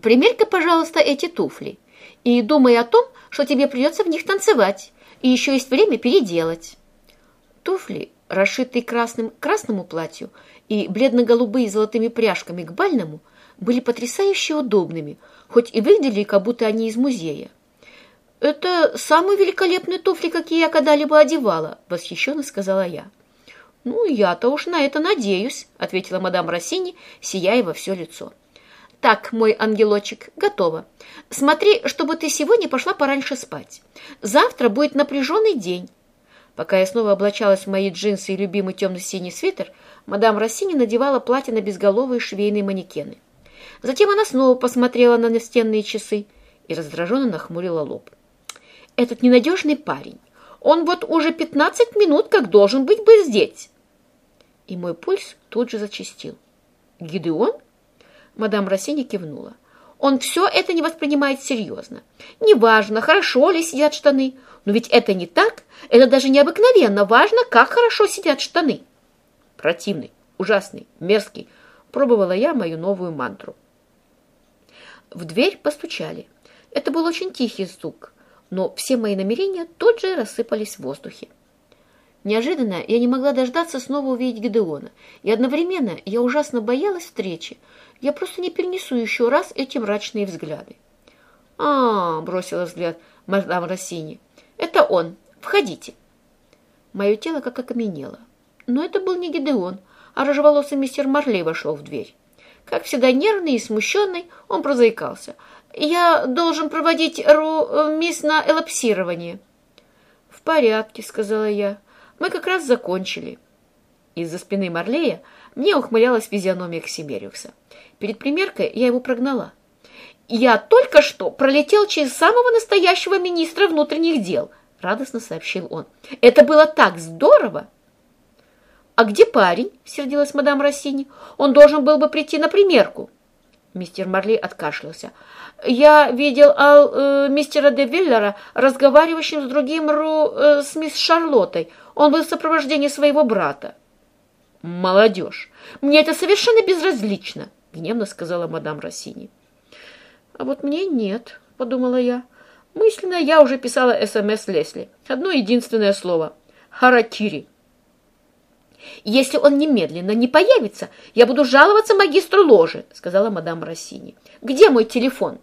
примерь-ка, пожалуйста, эти туфли и думай о том, что тебе придется в них танцевать, и еще есть время переделать». Туфли, расшитые красным к красному платью и бледно-голубые золотыми пряжками к бальному, были потрясающе удобными, хоть и выглядели, как будто они из музея. «Это самые великолепные туфли, какие я когда-либо одевала», — восхищенно сказала я. «Ну, я-то уж на это надеюсь», — ответила мадам Россини, сияя во все лицо. «Так, мой ангелочек, готово. Смотри, чтобы ты сегодня пошла пораньше спать. Завтра будет напряженный день». Пока я снова облачалась в мои джинсы и любимый темно-синий свитер, мадам Россини надевала платье на безголовые швейные манекены. Затем она снова посмотрела на настенные часы и раздраженно нахмурила лоб. «Этот ненадежный парень, он вот уже пятнадцать минут как должен быть бы здесь!» И мой пульс тут же зачастил. «Гидеон?» Мадам Рассини кивнула. Он все это не воспринимает серьезно. Неважно, хорошо ли сидят штаны, но ведь это не так. Это даже необыкновенно важно, как хорошо сидят штаны. Противный, ужасный, мерзкий. Пробовала я мою новую мантру. В дверь постучали. Это был очень тихий звук, но все мои намерения тут же рассыпались в воздухе. Неожиданно я не могла дождаться снова увидеть Гедеона, и одновременно я ужасно боялась встречи, я просто не перенесу еще раз эти мрачные взгляды. а, бросила взгляд мадам Россини. «Это он. Входите». Мое тело как окаменело. Но это был не Гидеон, а рыжеволосый мистер Марлей вошел в дверь. Как всегда нервный и смущенный, он прозаикался. «Я должен проводить Ру э, мисс на элапсирование». «В порядке», — сказала я. «Мы как раз закончили». Из-за спины Марлея мне ухмылялась физиономия Ксимериуса. Перед примеркой я его прогнала. «Я только что пролетел через самого настоящего министра внутренних дел», — радостно сообщил он. «Это было так здорово!» «А где парень?» — сердилась мадам Россини. «Он должен был бы прийти на примерку». Мистер Марли откашлялся. «Я видел ал, э, мистера де Виллера разговаривающим с другим Ру, э, с мисс Шарлоттой. Он был в сопровождении своего брата». «Молодежь! Мне это совершенно безразлично!» — гневно сказала мадам Россини. «А вот мне нет», — подумала я. Мысленно я уже писала СМС Лесли. Одно единственное слово — «Харакири». «Если он немедленно не появится, я буду жаловаться магистру ложи», — сказала мадам Россини. «Где мой телефон?»